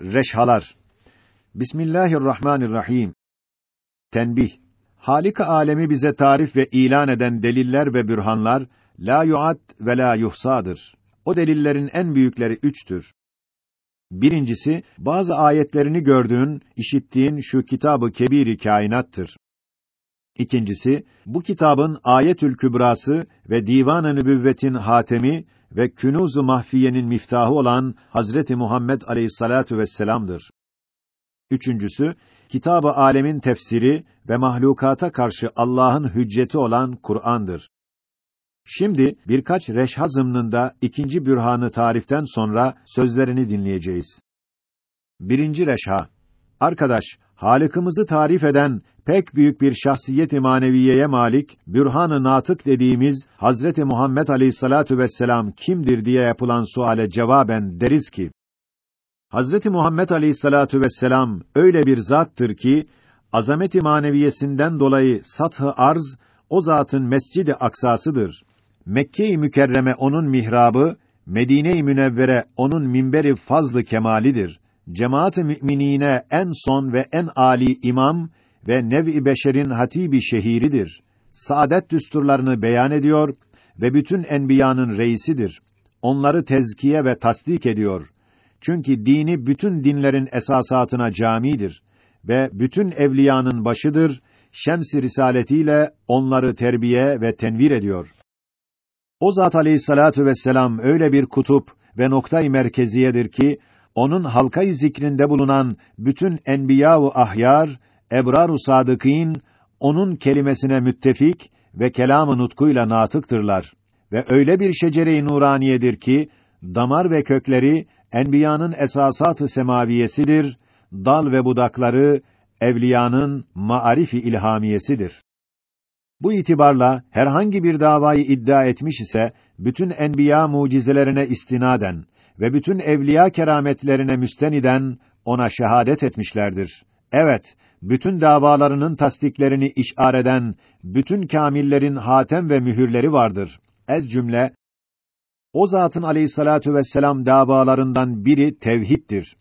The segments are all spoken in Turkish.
Reşhalar Bismillahirrahmanirrahim Tenbih Halika alemi bize tarif ve ilan eden deliller ve bürhanlar la yuat ve la yuhsadır. O delillerin en büyükleri üçtür. Birincisi, bazı ayetlerini gördüğün, işittiğin şu kitabı kebiri kainattır. İkincisi, bu kitabın Ayetül Kübrası ve Divan-ı Nübüvvet'in hatemi ve Künûz-u Mahfiye'nin miftahı olan Hazreti Muhammed Aleyhissalatu vesselam'dır. Üçüncüsü, kitabı alemin tefsiri ve mahlukata karşı Allah'ın hücceti olan Kur'an'dır. Şimdi birkaç reşha zımnında ikinci bürhanı tariften sonra sözlerini dinleyeceğiz. Birinci reşha. Arkadaş, Halık'ımızı tarif eden pek büyük bir şahsiyet-i maneviyeye malik bürhan-ı natık dediğimiz Hazreti Muhammed Aleyhissalatu vesselam kimdir diye yapılan suale cevaben deriz ki Hazreti Muhammed Aleyhissalatu vesselam öyle bir zattır ki azameti maneviyesinden dolayı sath-ı arz o zatın mescid-i aksasıdır. Mekke-i Mükerreme onun mihrabı, Medine-i Münevvere onun minberi fazlı kemalidir. Cemaat-ı müminine en son ve en ali imam ve nev-i beşerin hatibi şehiridir. Saadet düsturlarını beyan ediyor ve bütün enbiyanın reisidir. Onları tezkiye ve tasdik ediyor. Çünkü dini bütün dinlerin esasatına camidir ve bütün evliyanın başıdır. Şems-i risaletiyle onları terbiye ve tenvir ediyor. O zat aleyhissalatu vesselam öyle bir kutup ve noktayı merkeziyedir ki onun halkayı zikrinde bulunan bütün enbiya-u ahyar, ebrar-u sadıkîn onun kelimesine müttefik ve kelam-ı nutkuyla natıktırlar ve öyle bir şecere-i nuraniyedir ki damar ve kökleri enbiyanın esasat-ı semaviyesidir, dal ve budakları evliyanın maarifi ilhamiyesidir. Bu itibarla herhangi bir davayı iddia etmiş ise bütün enbiya mucizelerine istinaden ve bütün evliya kerametlerine müsteniden ona şehadet etmişlerdir. Evet, bütün davalarının tasdiklerini işar eden bütün kamillerin hatem ve mühürleri vardır. Ez cümle o zatın aleyhissalatu vesselam davalarından biri tevhiddir.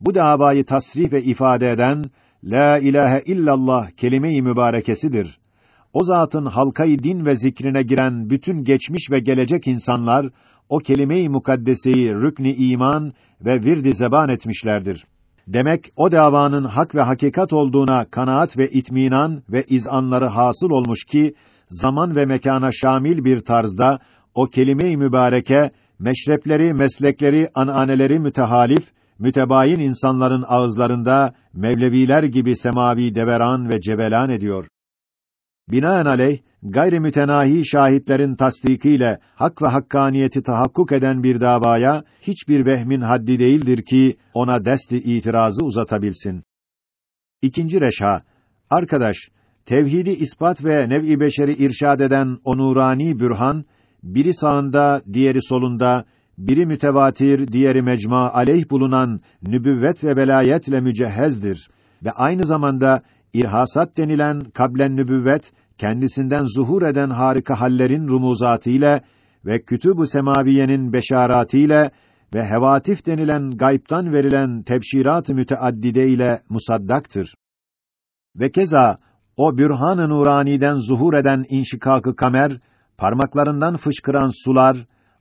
Bu davayı tasrih ve ifade eden la ilahe illallah kelime-i mübarekesidir. O zatın halkayı din ve zikrine giren bütün geçmiş ve gelecek insanlar o kelime-i mukaddeseyi rükni iman ve virdi zeban etmişlerdir. Demek o davanın hak ve hakikat olduğuna kanaat ve itminan ve izanları hasıl olmuş ki zaman ve mekana şamil bir tarzda o kelime-i mübareke meşrepleri, meslekleri, ananeleri mütehalif, mütebayin insanların ağızlarında Mevleviler gibi semavi deveran ve cebelan ediyor. Binaenaleyh gayri mütenahi şahitlerin tasdikiyle hak ve hakkaniyeti tahakkuk eden bir davaya hiçbir vehmin haddi değildir ki ona desti itirazı uzatabilsin. İkinci reşha arkadaş tevhidi ispat ve nev'i beşeri irşad eden o nurani bürhan biri sağında, diğeri solunda, biri mütevatir, diğeri mecma aleyh bulunan nübüvvet ve velayetle mücehhezdir ve aynı zamanda irhasat denilen kablen nübüvvet kendisinden zuhur eden harika hallerin rumuzatı ile ve kütüb-ü semaviyenin beşarati ile ve hevatif denilen gaybtan verilen tebşirat-ı müteaddide ile musaddaktır. Ve keza o bürhan-ı nuraniden zuhur eden inşikakı kamer parmaklarından fışkıran sular,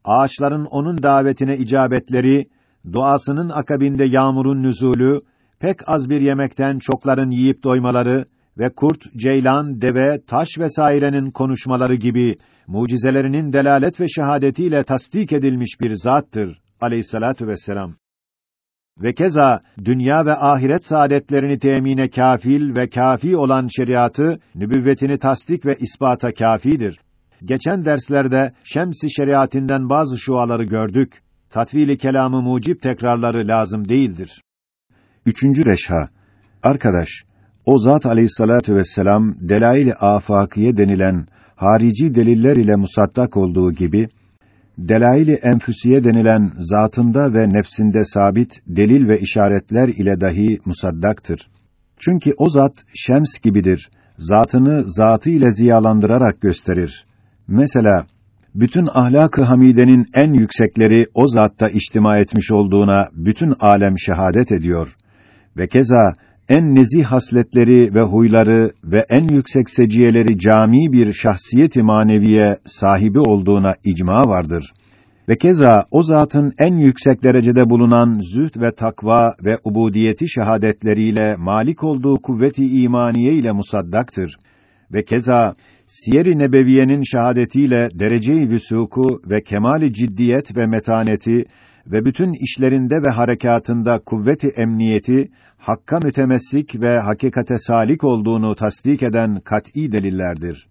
ağaçların onun davetine icabetleri, duasının akabinde yağmurun nüzulü, pek az bir yemekten çokların yiyip doymaları ve kurt, ceylan, deve, taş vesairenin konuşmaları gibi mucizelerinin delalet ve şehadetiyle tasdik edilmiş bir zattır aleyhissalatu vesselam. Ve keza dünya ve ahiret saadetlerini temine kafil ve kafi olan şeriatı nübüvvetini tasdik ve ispata kafidir. Geçen derslerde Şems-i şeriatinden bazı şuaları gördük. Tatvili kelamı mucip tekrarları lazım değildir. Üçüncü reşha. Arkadaş, o zat aleyhissalatu vesselam delail-i afakiye denilen harici deliller ile musaddak olduğu gibi delail-i enfüsiye denilen zatında ve nefsinde sabit delil ve işaretler ile dahi musaddaktır. Çünkü o zat şems gibidir. Zatını zatı ile ziyalandırarak gösterir. Mesela bütün ahlak-ı hamidenin en yüksekleri o zatta içtima etmiş olduğuna bütün alem şehadet ediyor. Ve keza en nezih hasletleri ve huyları ve en yüksek seciyeleri cami bir şahsiyeti maneviye sahibi olduğuna icma vardır. Ve keza o zatın en yüksek derecede bulunan zühd ve takva ve ubudiyeti şehadetleriyle malik olduğu kuvveti imaniye ile musaddaktır. Ve keza Siyer-i Nebeviye'nin şehadetiyle derece-i vüsuku ve kemali ciddiyet ve metaneti ve bütün işlerinde ve harekatında kuvveti emniyeti hakka mütemessik ve hakikate salik olduğunu tasdik eden kat'î delillerdir.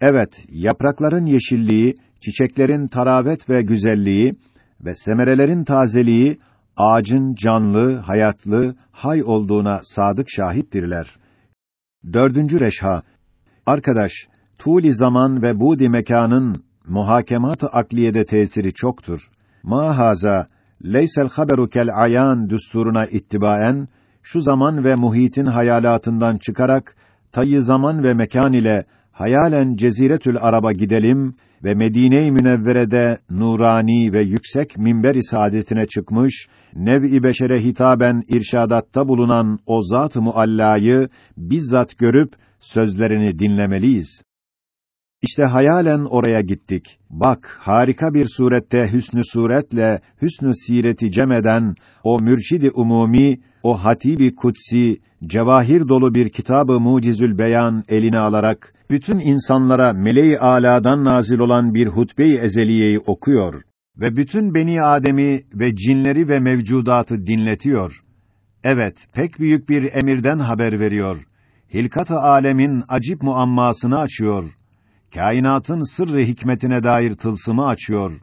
Evet, yaprakların yeşilliği, çiçeklerin taravet ve güzelliği ve semerelerin tazeliği ağacın canlı, hayatlı, hay olduğuna sadık şahittirler. Dördüncü reşha. Arkadaş, tuli zaman ve budi mekanın muhakemat-ı akliyede tesiri çoktur. Ma haza leysel haberu kel ayan düsturuna ittibaen şu zaman ve muhitin hayalatından çıkarak tayı zaman ve mekan ile hayalen Ceziretül Arab'a gidelim ve Medine-i Münevvere'de nurani ve yüksek minber-i saadetine çıkmış, nev-i beşere hitaben irşadatta bulunan o zat-ı muallayı bizzat görüp sözlerini dinlemeliyiz. İşte hayalen oraya gittik. Bak, harika bir surette hüsnü suretle hüsnü sireti cemeden o mürşidi umumi, o hatibi kutsi, cevahir dolu bir kitabı mucizül beyan eline alarak bütün insanlara meleği aladan nazil olan bir hutbe-i ezeliyeyi okuyor ve bütün beni Adem'i ve cinleri ve mevcudatı dinletiyor. Evet, pek büyük bir emirden haber veriyor. Hilkat-ı alemin acip muammasını açıyor. Kainatın sırrı hikmetine dair tılsımı açıyor.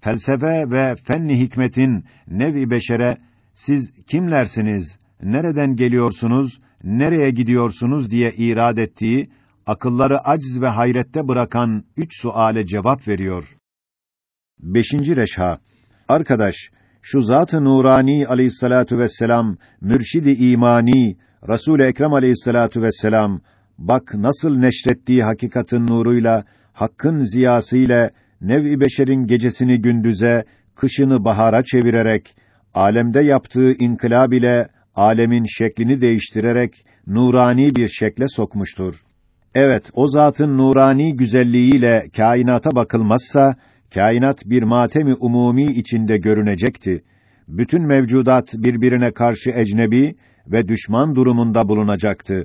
Felsefe ve fenni hikmetin nevi beşere siz kimlersiniz, nereden geliyorsunuz, nereye gidiyorsunuz diye irad ettiği akılları acz ve hayrette bırakan üç suale cevap veriyor. Beşinci reşha. Arkadaş, şu zat-ı nurani aleyhissalatu vesselam, mürşidi imani, Resul-i Ekrem aleyhissalatu vesselam, bak nasıl neşrettiği hakikatin nuruyla, hakkın ziyasıyla, nev-i beşerin gecesini gündüze, kışını bahara çevirerek, alemde yaptığı inkılab ile, alemin şeklini değiştirerek, nurani bir şekle sokmuştur. Evet, o zatın nurani güzelliğiyle kainata bakılmazsa, kainat bir matemi umumi içinde görünecekti. Bütün mevcudat birbirine karşı ecnebi ve düşman durumunda bulunacaktı.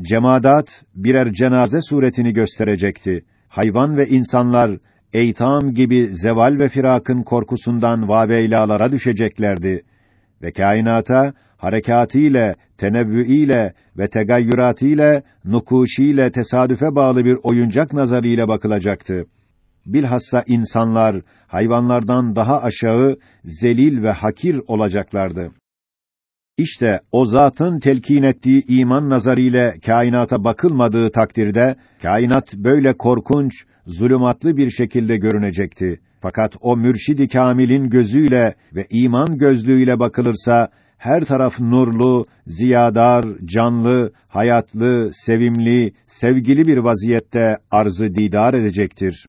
Cemadat birer cenaze suretini gösterecekti. Hayvan ve insanlar eytam gibi zeval ve firakın korkusundan vaveylalara düşeceklerdi ve kainata harekâtiyle, tenevvüiyle ve tegayyüratiyle, nukuşiyle tesadüfe bağlı bir oyuncak nazarıyla bakılacaktı. Bilhassa insanlar hayvanlardan daha aşağı, zelil ve hakir olacaklardı. İşte o zatın telkin ettiği iman nazarıyla kainata bakılmadığı takdirde kainat böyle korkunç, zulümatlı bir şekilde görünecekti. Fakat o mürşidi kamilin gözüyle ve iman gözlüğüyle bakılırsa her taraf nurlu, ziyadar, canlı, hayatlı, sevimli, sevgili bir vaziyette arzı didar edecektir.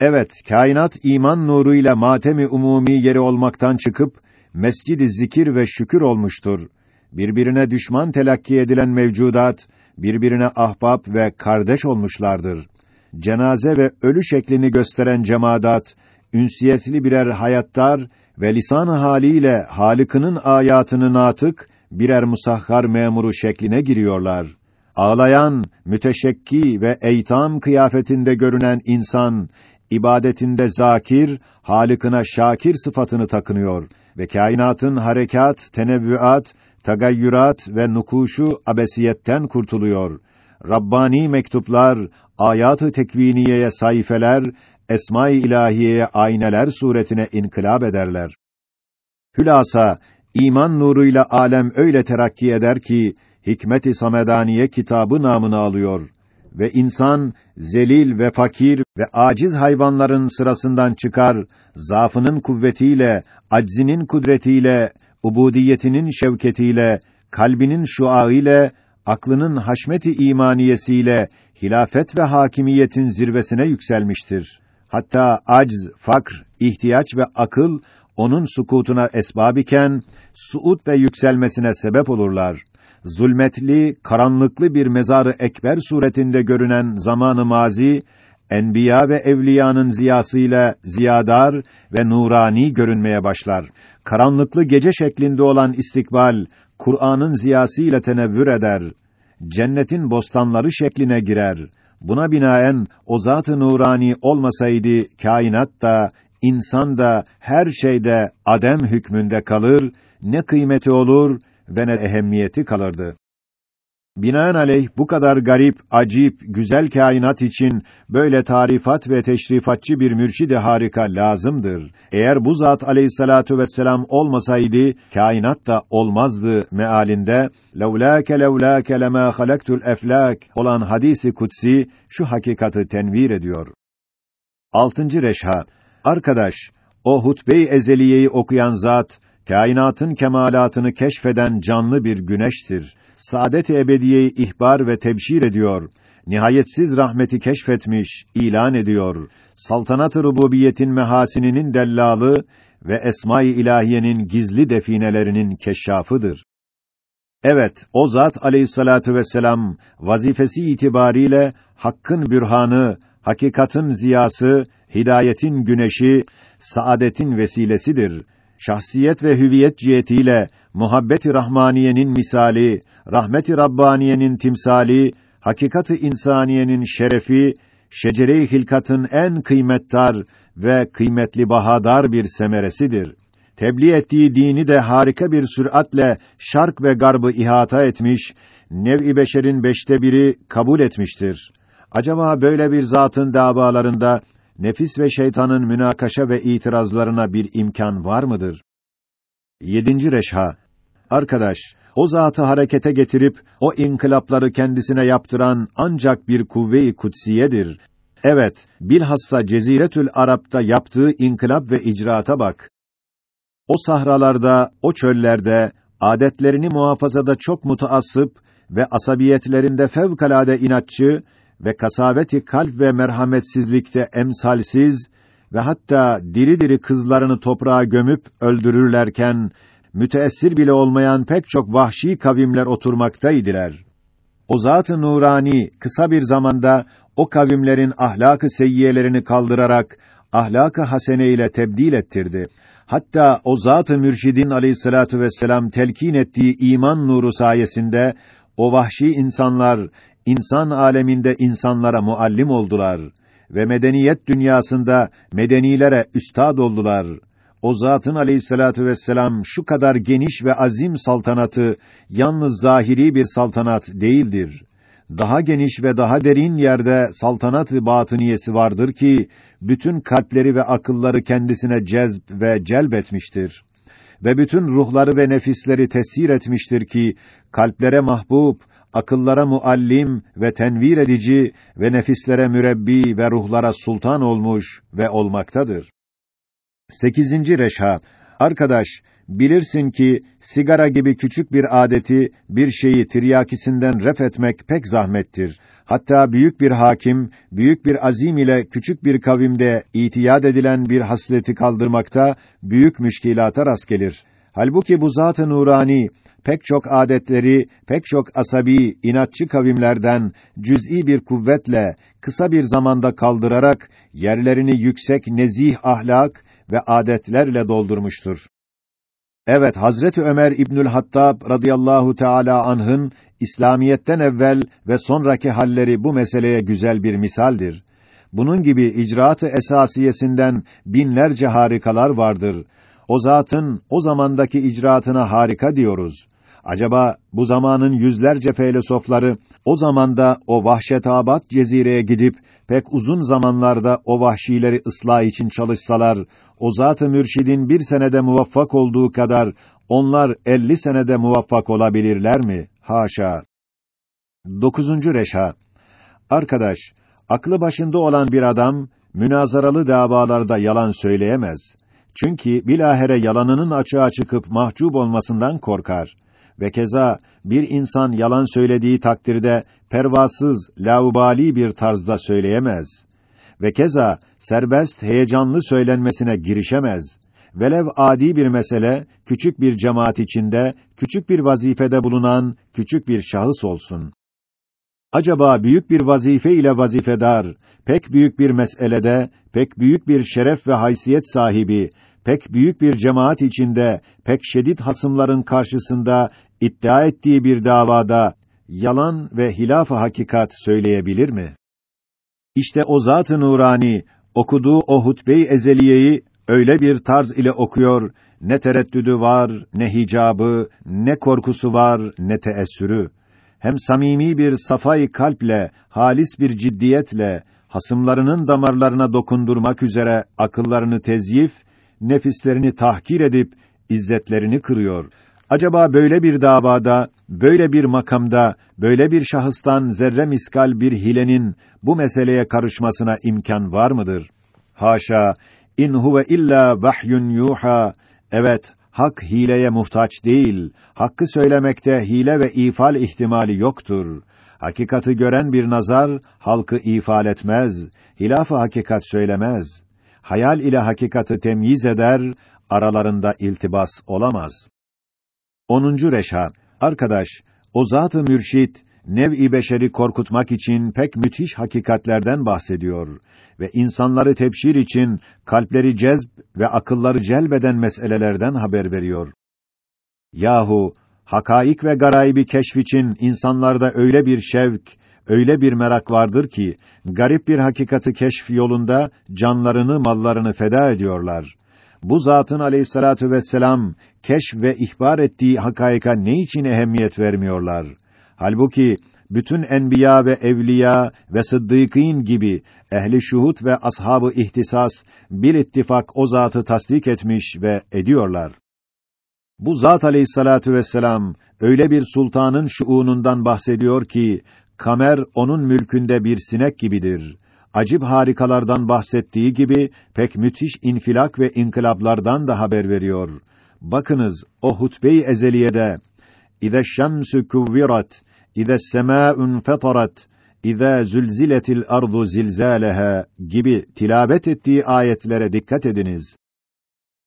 Evet, kainat iman nuruyla matemi umumi yeri olmaktan çıkıp mescid-i zikir ve şükür olmuştur. Birbirine düşman telakki edilen mevcudat birbirine ahbap ve kardeş olmuşlardır. Cenaze ve ölü şeklini gösteren cemaat ünsiyetli birer hayattar ve lisan haliyle Halık'ının ayatını natık birer musahhar memuru şekline giriyorlar. Ağlayan, müteşekki ve eytam kıyafetinde görünen insan ibadetinde zakir, Halık'ına şakir sıfatını takınıyor ve kainatın harekat, tenevvüat, tagayyürat ve nukuşu abesiyetten kurtuluyor. Rabbani mektuplar, ayat-ı tekviniyeye sayfeler, esma-i ilahiyeye ayneler suretine inkılap ederler. Hülasa iman nuruyla alem öyle terakki eder ki Hikmet-i Samedaniye kitabı namını alıyor ve insan zelil ve fakir ve aciz hayvanların sırasından çıkar, zaafının kuvvetiyle, aczinin kudretiyle, ubudiyetinin şevketiyle, kalbinin şuağı ile, aklının haşmeti imaniyesiyle hilafet ve hakimiyetin zirvesine yükselmiştir. Hatta acz, fakr, ihtiyaç ve akıl onun sukutuna esbab iken suud ve yükselmesine sebep olurlar. Zulmetli, karanlıklı bir mezarı ekber suretinde görünen zamanı mazi enbiya ve evliyanın ziyasıyla ziyadar ve nurani görünmeye başlar. Karanlıklı gece şeklinde olan istikbal Kur'an'ın ziyasıyla tenevvür eder. Cennetin bostanları şekline girer. Buna binaen o zat-ı nurani olmasaydı kainat da insan da her şeyde adem hükmünde kalır, ne kıymeti olur ve ne ehemmiyeti kalırdı. Binaenaleyh bu kadar garip, acip, güzel kainat için böyle tarifat ve teşrifatçı bir mürşid-i harika lazımdır. Eğer bu zat aleyhissalatu vesselam olmasaydı kainat da olmazdı mealinde levlâke levlâke lemâ halaktul eflâk olan hadisi kutsi şu hakikati tenvir ediyor. Altıncı reşha Arkadaş, o hutbe-i ezeliyeyi okuyan zat kainatın kemalatını keşfeden canlı bir güneştir saadet-i ebediyeyi ihbar ve tebşir ediyor. Nihayetsiz rahmeti keşfetmiş, ilan ediyor. Saltanat-ı rububiyetin mehasininin dellalı ve esma-i ilahiyenin gizli definelerinin keşşafıdır. Evet, o zat aleyhissalatu vesselam vazifesi itibariyle hakkın bürhanı, hakikatin ziyası, hidayetin güneşi, saadetin vesilesidir. Şahsiyet ve hüviyet cihetiyle muhabbeti rahmaniyenin misali, rahmeti rabbaniyenin timsali, hakikati insaniyenin şerefi, şecere-i hilkatın en kıymettar ve kıymetli bahadar bir semeresidir. Tebliğ ettiği dini de harika bir süratle şark ve garbı ihata etmiş, nev-i beşerin beşte biri kabul etmiştir. Acaba böyle bir zatın davalarında nefis ve şeytanın münakaşa ve itirazlarına bir imkan var mıdır? Yedinci reşha Arkadaş, o zatı harekete getirip o inkılapları kendisine yaptıran ancak bir kuvve-i kutsiyedir. Evet, bilhassa Ceziretül Arap'ta yaptığı inkılap ve icraata bak. O sahralarda, o çöllerde adetlerini muhafazada çok mutaassıp ve asabiyetlerinde fevkalade inatçı ve kasaveti kalp ve merhametsizlikte emsalsiz ve hatta diri diri kızlarını toprağa gömüp öldürürlerken müteessir bile olmayan pek çok vahşi kavimler oturmaktaydılar. O zat-ı nurani kısa bir zamanda o kavimlerin ahlakı seyyiyelerini kaldırarak ahlakı hasene ile tebdil ettirdi. Hatta o zat-ı mürşidin aleyhissalatu vesselam telkin ettiği iman nuru sayesinde o vahşi insanlar insan aleminde insanlara muallim oldular ve medeniyet dünyasında medenilere üstad oldular o zatın aleyhissalatu vesselam şu kadar geniş ve azim saltanatı yalnız zahiri bir saltanat değildir. Daha geniş ve daha derin yerde saltanat-ı batıniyesi vardır ki bütün kalpleri ve akılları kendisine cezb ve celbetmiştir ve bütün ruhları ve nefisleri tesir etmiştir ki kalplere mahbub, akıllara muallim ve tenvir edici ve nefislere mürebbi ve ruhlara sultan olmuş ve olmaktadır. Sekizinci reşha. Arkadaş, bilirsin ki sigara gibi küçük bir adeti, bir şeyi tiryakisinden ref etmek pek zahmettir. Hatta büyük bir hakim, büyük bir azim ile küçük bir kavimde itiyad edilen bir hasleti kaldırmakta büyük müşkilata rast gelir. Halbuki bu zat-ı nurani pek çok adetleri, pek çok asabi, inatçı kavimlerden cüz'i bir kuvvetle kısa bir zamanda kaldırarak yerlerini yüksek nezih ahlak ve adetlerle doldurmuştur. Evet, Hazreti Ömer İbnül Hattab radıyallahu teala anh'ın İslamiyetten evvel ve sonraki halleri bu meseleye güzel bir misaldir. Bunun gibi icraatı esasiyesinden binlerce harikalar vardır. O zatın o zamandaki icraatına harika diyoruz. Acaba bu zamanın yüzlerce filozofları o zamanda o vahşetabat cezireye gidip pek uzun zamanlarda o vahşileri ıslah için çalışsalar o zat-ı mürşidin bir senede muvaffak olduğu kadar onlar elli senede muvaffak olabilirler mi? Haşa. Dokuzuncu reşha. Arkadaş, aklı başında olan bir adam, münazaralı davalarda yalan söyleyemez. Çünkü bilahere yalanının açığa çıkıp mahcup olmasından korkar. Ve keza bir insan yalan söylediği takdirde pervasız, laubali bir tarzda söyleyemez ve keza serbest, heyecanlı söylenmesine girişemez. Velev adi bir mesele, küçük bir cemaat içinde, küçük bir vazifede bulunan küçük bir şahıs olsun. Acaba büyük bir vazife ile vazifedar, pek büyük bir meselede, pek büyük bir şeref ve haysiyet sahibi, pek büyük bir cemaat içinde, pek şedid hasımların karşısında iddia ettiği bir davada yalan ve hilaf-ı hakikat söyleyebilir mi? İşte o zat-ı nurani okuduğu o hutbe-i ezeliyeyi öyle bir tarz ile okuyor, ne tereddüdü var, ne hicabı, ne korkusu var, ne teessürü. Hem samimi bir safay kalple, halis bir ciddiyetle, hasımlarının damarlarına dokundurmak üzere akıllarını tezyif, nefislerini tahkir edip, izzetlerini kırıyor. Acaba böyle bir davada, böyle bir makamda, böyle bir şahıstan zerre miskal bir hilenin bu meseleye karışmasına imkan var mıdır? Haşa, in huve illa vahyun yuha. Evet, hak hileye muhtaç değil. Hakkı söylemekte hile ve ifal ihtimali yoktur. Hakikati gören bir nazar halkı ifal etmez, hilaf hakikat söylemez. Hayal ile hakikati temyiz eder, aralarında iltibas olamaz. 10. reşha Arkadaş, o zat-ı mürşit nev-i beşeri korkutmak için pek müthiş hakikatlerden bahsediyor ve insanları tebşir için kalpleri cezb ve akılları celbeden meselelerden haber veriyor. Yahu hakaik ve garaybi keşf için insanlarda öyle bir şevk, öyle bir merak vardır ki garip bir hakikati keşf yolunda canlarını, mallarını feda ediyorlar bu zatın aleyhissalatu vesselam keşf ve ihbar ettiği hakaika ne için ehemmiyet vermiyorlar? Halbuki bütün enbiya ve evliya ve sıddıkîn gibi ehli şuhut ve ashabı ihtisas bir ittifak o zatı tasdik etmiş ve ediyorlar. Bu zat aleyhissalatu vesselam öyle bir sultanın şuunundan bahsediyor ki kamer onun mülkünde bir sinek gibidir acib harikalardan bahsettiği gibi pek müthiş infilak ve inkılaplardan da haber veriyor. Bakınız o hutbe-i ezeliyede İze şemsü kuvvirat, İze semâ'un fetarat, İze zülziletil ardu zilzâleha gibi tilavet ettiği ayetlere dikkat ediniz.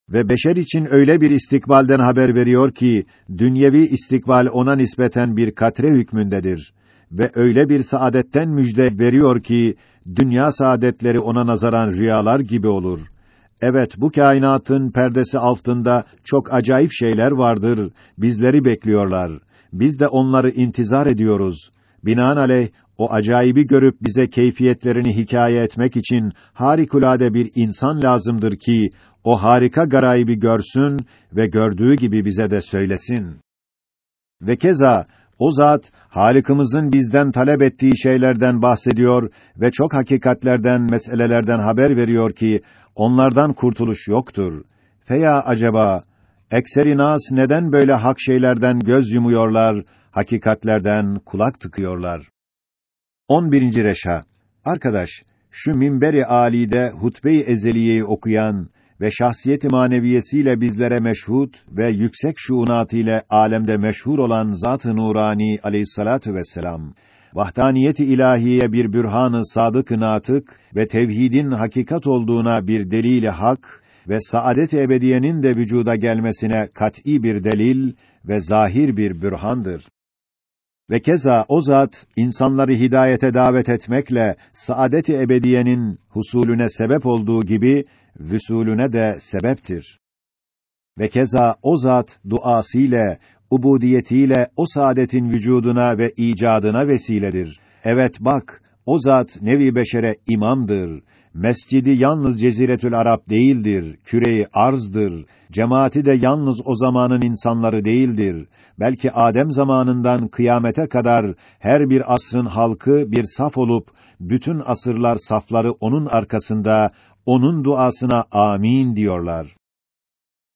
Ve beşer için öyle bir istikbalden haber veriyor ki, dünyevi istikbal ona nispeten bir katre hükmündedir. Ve öyle bir saadetten müjde veriyor ki, dünya saadetleri ona nazaran rüyalar gibi olur. Evet, bu kainatın perdesi altında çok acayip şeyler vardır. Bizleri bekliyorlar. Biz de onları intizar ediyoruz. Binaenaleyh o acayibi görüp bize keyfiyetlerini hikaye etmek için harikulade bir insan lazımdır ki o harika garayibi görsün ve gördüğü gibi bize de söylesin. Ve keza o zat Halikimizin bizden talep ettiği şeylerden bahsediyor ve çok hakikatlerden, meselelerden haber veriyor ki onlardan kurtuluş yoktur. Feya acaba ekseri nas neden böyle hak şeylerden göz yumuyorlar, hakikatlerden kulak tıkıyorlar? 11. reşa. Arkadaş, şu minberi alide hutbe-i ezeliyeyi okuyan ve şahsiyeti maneviyesiyle bizlere meşhut ve yüksek şuunat ile alemde meşhur olan Zat-ı Nurani Aleyhissalatu vesselam vahdaniyeti ilahiye bir bürhanı sadık natık ve tevhidin hakikat olduğuna bir delili hak ve saadet ebediyenin de vücuda gelmesine kat'î bir delil ve zahir bir bürhandır. Ve keza o zat insanları hidayete davet etmekle saadet-i ebediyenin husulüne sebep olduğu gibi vüsulüne de sebeptir. Ve keza o zat duasıyla, ubudiyetiyle o saadetin vücuduna ve icadına vesiledir. Evet bak, o zat nevi beşere imamdır. Mescidi yalnız Ceziretül Arap değildir, küreyi arzdır. Cemaati de yalnız o zamanın insanları değildir. Belki Adem zamanından kıyamete kadar her bir asrın halkı bir saf olup bütün asırlar safları onun arkasında onun duasına amin diyorlar.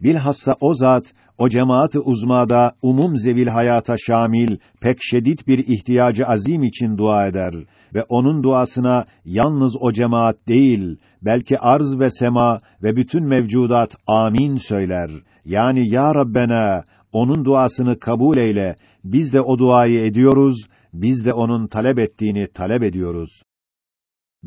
Bilhassa o zat o cemaat-ı uzmada umum zevil hayata şamil pek şedid bir ihtiyacı azim için dua eder ve onun duasına yalnız o cemaat değil belki arz ve sema ve bütün mevcudat amin söyler. Yani ya Rabbena onun duasını kabul eyle. Biz de o duayı ediyoruz. Biz de onun talep ettiğini talep ediyoruz.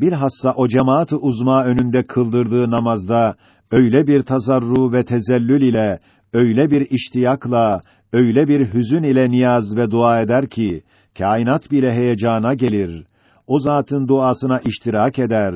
Bilhassa o cemaat-ı uzma önünde kıldırdığı namazda öyle bir tazarru ve tezellül ile, öyle bir iştiyakla, öyle bir hüzün ile niyaz ve dua eder ki kainat bile heyecana gelir. O zatın duasına iştirak eder.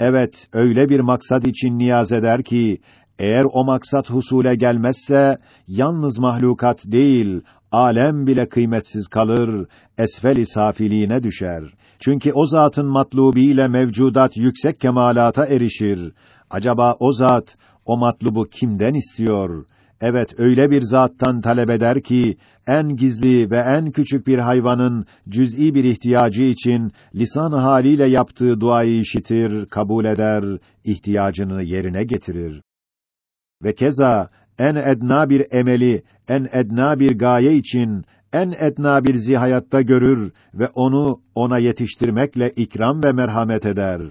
Evet, öyle bir maksat için niyaz eder ki eğer o maksat husule gelmezse yalnız mahlukat değil, alem bile kıymetsiz kalır, esfel-i safiliğine düşer. Çünkü o zatın matlubiyle mevcudat yüksek kemalata erişir. Acaba o zat o matlubu kimden istiyor? Evet öyle bir zattan talep eder ki en gizli ve en küçük bir hayvanın cüz'i bir ihtiyacı için lisan haliyle yaptığı duayı işitir, kabul eder, ihtiyacını yerine getirir. Ve keza en edna bir emeli, en edna bir gaye için en edna bir zihayatta görür ve onu ona yetiştirmekle ikram ve merhamet eder.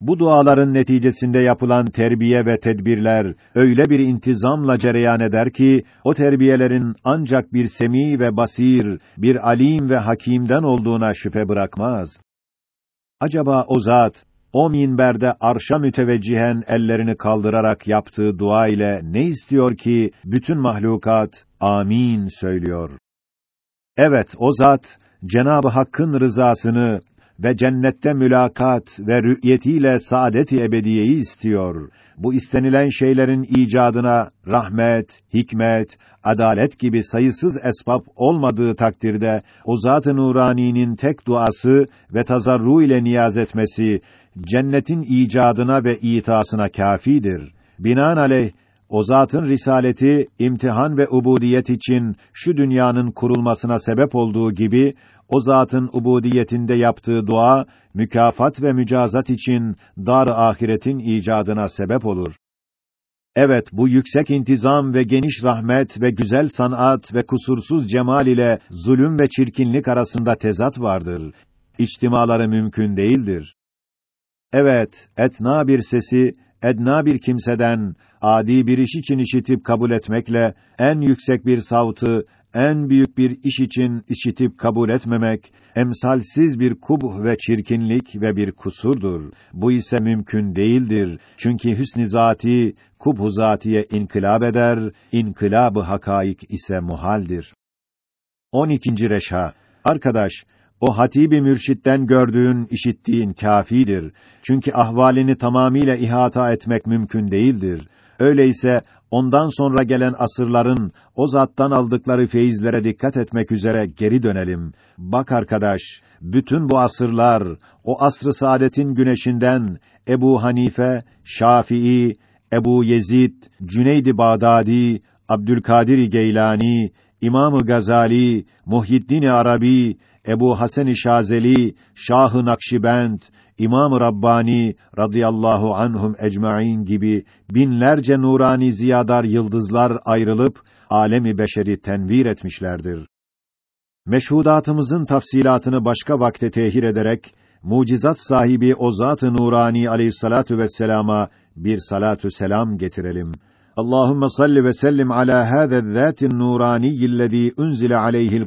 Bu duaların neticesinde yapılan terbiye ve tedbirler öyle bir intizamla cereyan eder ki o terbiyelerin ancak bir semi ve basir, bir alim ve hakimden olduğuna şüphe bırakmaz. Acaba o zat o minberde arşa müteveccihen ellerini kaldırarak yaptığı dua ile ne istiyor ki bütün mahlukat amin söylüyor. Evet o zat Cenab-ı Hakk'ın rızasını ve cennette mülakat ve rü'yetiyle saadet-i ebediyeyi istiyor. Bu istenilen şeylerin icadına rahmet, hikmet, adalet gibi sayısız esbab olmadığı takdirde o zat-ı nuraninin tek duası ve tazarru ile niyaz etmesi cennetin icadına ve itasına kâfidir. Binaenaleyh o zatın risaleti imtihan ve ubudiyet için şu dünyanın kurulmasına sebep olduğu gibi o zatın ubudiyetinde yaptığı dua mükafat ve mücazat için dar ahiretin icadına sebep olur. Evet, bu yüksek intizam ve geniş rahmet ve güzel sanat ve kusursuz cemal ile zulüm ve çirkinlik arasında tezat vardır. İçtimaları mümkün değildir. Evet, etna bir sesi edna bir kimseden adi bir iş için işitip kabul etmekle en yüksek bir savtı en büyük bir iş için işitip kabul etmemek emsalsiz bir kubuh ve çirkinlik ve bir kusurdur. Bu ise mümkün değildir. Çünkü hüsn-i zati kubhu zatiye inkılap eder, inkılabı hakaik ise muhaldir. 12. reşha Arkadaş, o hatibi mürşitten gördüğün, işittiğin kâfidir. Çünkü ahvalini tamamiyle ihata etmek mümkün değildir. Öyleyse ondan sonra gelen asırların o zattan aldıkları feyizlere dikkat etmek üzere geri dönelim. Bak arkadaş, bütün bu asırlar o asr-ı saadetin güneşinden Ebu Hanife, Şafii, Ebu Yezid, Cüneyd-i Bağdadi, Abdülkadir Geylani, İmam-ı Gazali, Muhyiddin Arabi, Ebu Hasan-ı Şazeli, Şah-ı Nakşibend, İmam-ı Rabbani radıyallahu anhum ecmaîn gibi binlerce nurani ziyadar yıldızlar ayrılıp alemi beşeri tenvir etmişlerdir. Meşhudatımızın tafsilatını başka vakte tehir ederek mucizat sahibi o zat-ı nurani aleyhissalatu vesselama bir salatu selam getirelim. Allahumme salli ve sellim ala hâzâ zâtin nuraniyyillezî unzile aleyhi'l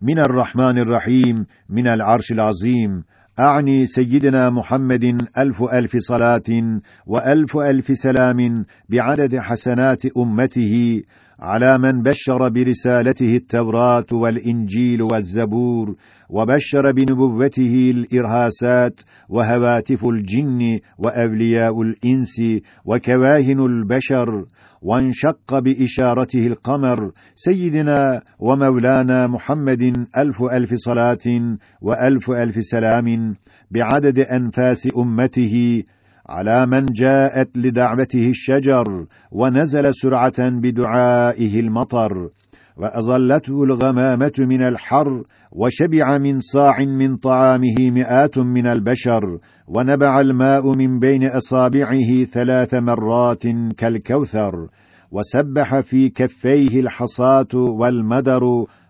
Kur'ânul Hakîm mine'r-Rahmanir-Rahîm minel arşil azîm أعني سيدنا محمد ألف ألف صلاة وألف ألف سلام بعدد حسنات أمته. على من بشر برسالته التوراة والإنجيل والزبور وبشر بنبوته الإرهاسات وهواتف الجن وأولياء الإنس وكواهن البشر وانشق بإشارته القمر سيدنا ومولانا محمد ألف ألف صلاة وألف ألف سلام بعدد أنفاس أمته على من جاءت لدعوته الشجر ونزل سرعة بدعائه المطر وأظلته الغمامة من الحر وشبع من صاع من طعامه مئات من البشر ونبع الماء من بين أصابعه ثلاث مرات كالكوثر وسبح في كفيه الحصاة والمدر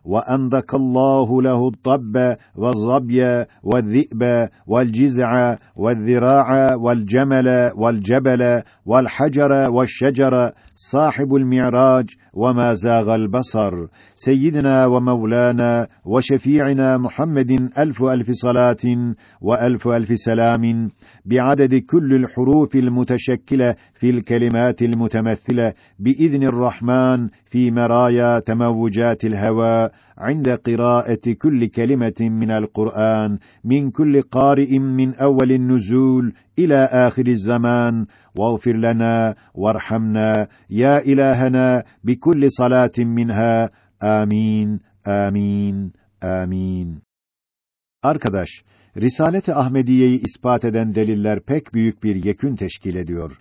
وأنضك الله له الضب والظبي والذئب والجزع والذراع والجمل والجبل والحجر والشجر صاحب المعراج وما زاغ البصر. سيدنا ومولانا وشفيعنا محمد ألف ألف صلاة وألف ألف سلام بعدد كل الحروف المتشكلة في الكلمات المتمثلة بإذن الرحمن في مرايا تموجات الهواء عند قراءة كل كلمة من القرآن من كل قارئ من أول النزول إلى آخر الزمان واغفر لنا وارحمنا يا إلهنا بكل صلاة منها آمين آمين آمين Arkadaş, Risalet-i Ahmediye'yi ispat eden deliller pek büyük bir yekün teşkil ediyor.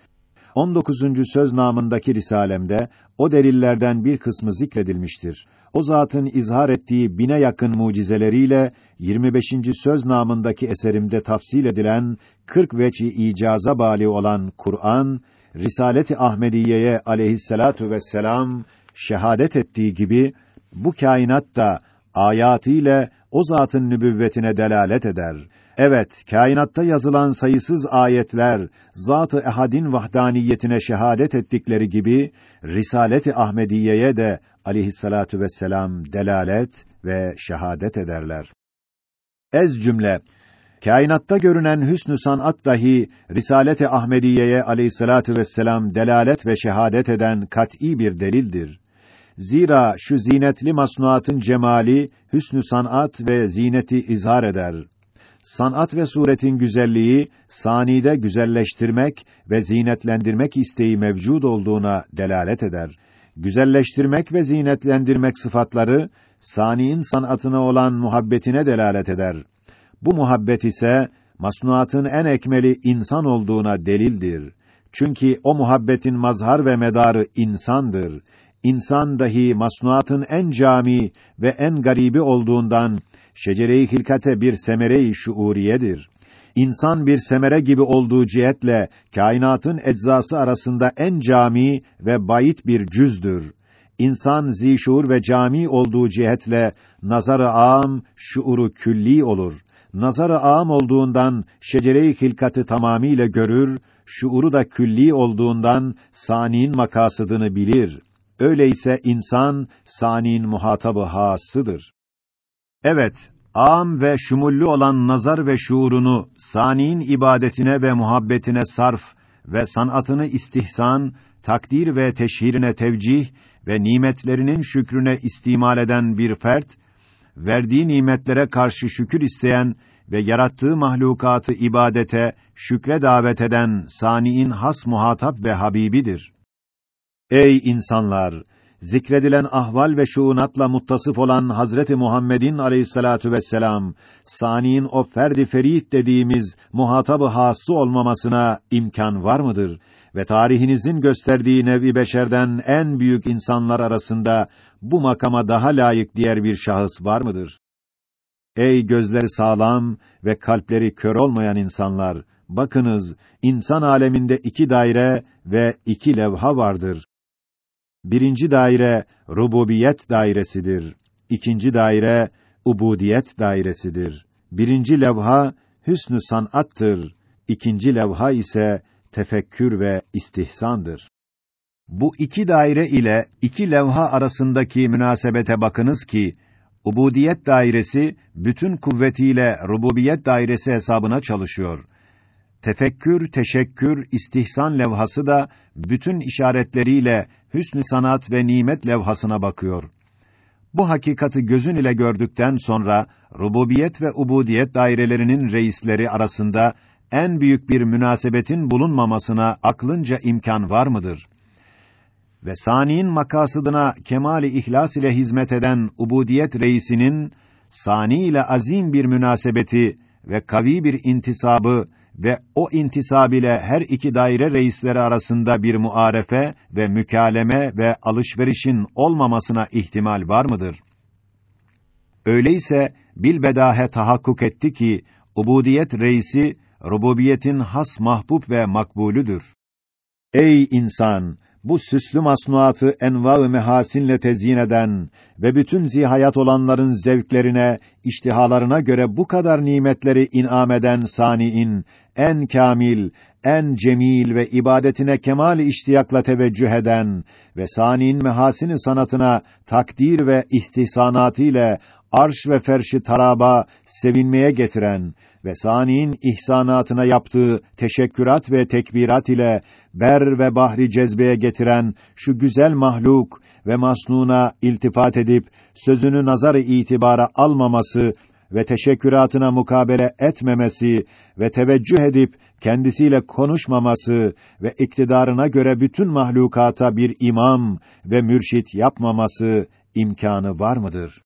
19. söz namındaki risalemde o delillerden bir kısmı zikredilmiştir. O zatın izhar ettiği bine yakın mucizeleriyle 25. söz namındaki eserimde tafsil edilen 40 veçi icaza bali olan Kur'an, Risalet-i Ahmediye'ye aleyhissalatu vesselam şehadet ettiği gibi bu kainat da ayatıyla o zatın nübüvvetine delalet eder. Evet, kainatta yazılan sayısız ayetler Zat-ı Ehad'in vahdaniyetine şehadet ettikleri gibi Risalet-i Ahmediye'ye de aleyhissalatu vesselam delalet ve şehadet ederler. Ez cümle kainatta görünen hüsnü sanat dahi Risalet-i Ahmediye'ye aleyhissalatu vesselam delalet ve şehadet eden kat'î bir delildir. Zira şu zinetli masnuatın cemali hüsnü sanat ve zineti izhar eder. Sanat ve suretin güzelliği sanide güzelleştirmek ve zinetlendirmek isteği mevcud olduğuna delalet eder. Güzelleştirmek ve zinetlendirmek sıfatları saniin sanatına olan muhabbetine delalet eder. Bu muhabbet ise masnuatın en ekmeli insan olduğuna delildir. Çünkü o muhabbetin mazhar ve medarı insandır. İnsan dahi masnuatın en cami ve en garibi olduğundan şecere-i hilkate bir semere-i şuuriyedir. İnsan bir semere gibi olduğu cihetle kainatın eczası arasında en cami ve bayit bir cüzdür. İnsan zişur ve cami olduğu cihetle nazarı âm, şuuru külli olur. Nazarı âm olduğundan şecere-i hilkatı tamamiyle görür, şuuru da külli olduğundan saniin makasıdını bilir. Öyleyse insan saniin muhatabı hasıdır. Evet, âm ve şumullu olan nazar ve şuurunu saniin ibadetine ve muhabbetine sarf ve sanatını istihsan, takdir ve teşhirine tevcih ve nimetlerinin şükrüne istimal eden bir fert, verdiği nimetlere karşı şükür isteyen ve yarattığı mahlukatı ibadete, şükre davet eden saniin has muhatap ve habibidir. Ey insanlar! Zikredilen ahval ve şuunatla muttasıf olan Hazreti Muhammed'in aleyhissalatu vesselam, saniin o ferdi ferit dediğimiz muhatabı hası olmamasına imkan var mıdır? Ve tarihinizin gösterdiği nevi beşerden en büyük insanlar arasında bu makama daha layık diğer bir şahıs var mıdır? Ey gözleri sağlam ve kalpleri kör olmayan insanlar! Bakınız, insan aleminde iki daire ve iki levha vardır. Birinci daire rububiyet dairesidir. İkinci daire ubudiyet dairesidir. Birinci levha hüsnü sanattır. İkinci levha ise tefekkür ve istihsandır. Bu iki daire ile iki levha arasındaki münasebete bakınız ki ubudiyet dairesi bütün kuvvetiyle rububiyet dairesi hesabına çalışıyor. Tefekkür, teşekkür, istihsan levhası da bütün işaretleriyle hüsn-i sanat ve nimet levhasına bakıyor. Bu hakikati gözün ile gördükten sonra rububiyet ve ubudiyet dairelerinin reisleri arasında en büyük bir münasebetin bulunmamasına aklınca imkan var mıdır? Ve saniin makasıdına kemali ihlas ile hizmet eden ubudiyet reisinin sani ile azim bir münasebeti ve kavi bir intisabı ve o intisab ile her iki daire reisleri arasında bir muarefe ve mükaleme ve alışverişin olmamasına ihtimal var mıdır? Öyleyse bilbedahe tahakkuk etti ki ubudiyet reisi rububiyetin has mahbub ve makbulüdür. Ey insan, bu süslü masnuatı enva-ı mehasinle tezyin eden ve bütün zihayat olanların zevklerine, iştihalarına göre bu kadar nimetleri in'am eden saniin, en kamil, en cemil ve ibadetine kemal iştiyakla teveccüh eden ve saniin mehasini sanatına takdir ve istihsanatı ile arş ve ferşi taraba sevinmeye getiren ve saniin ihsanatına yaptığı teşekkürat ve tekbirat ile ber ve bahri cezbeye getiren şu güzel mahluk ve masnuna iltifat edip sözünü nazar-ı itibara almaması ve teşekküratına mukabele etmemesi ve teveccüh edip kendisiyle konuşmaması ve iktidarına göre bütün mahlukata bir imam ve mürşit yapmaması imkanı var mıdır?